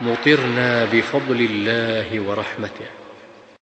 مطرنا بفضل الله ورحمته.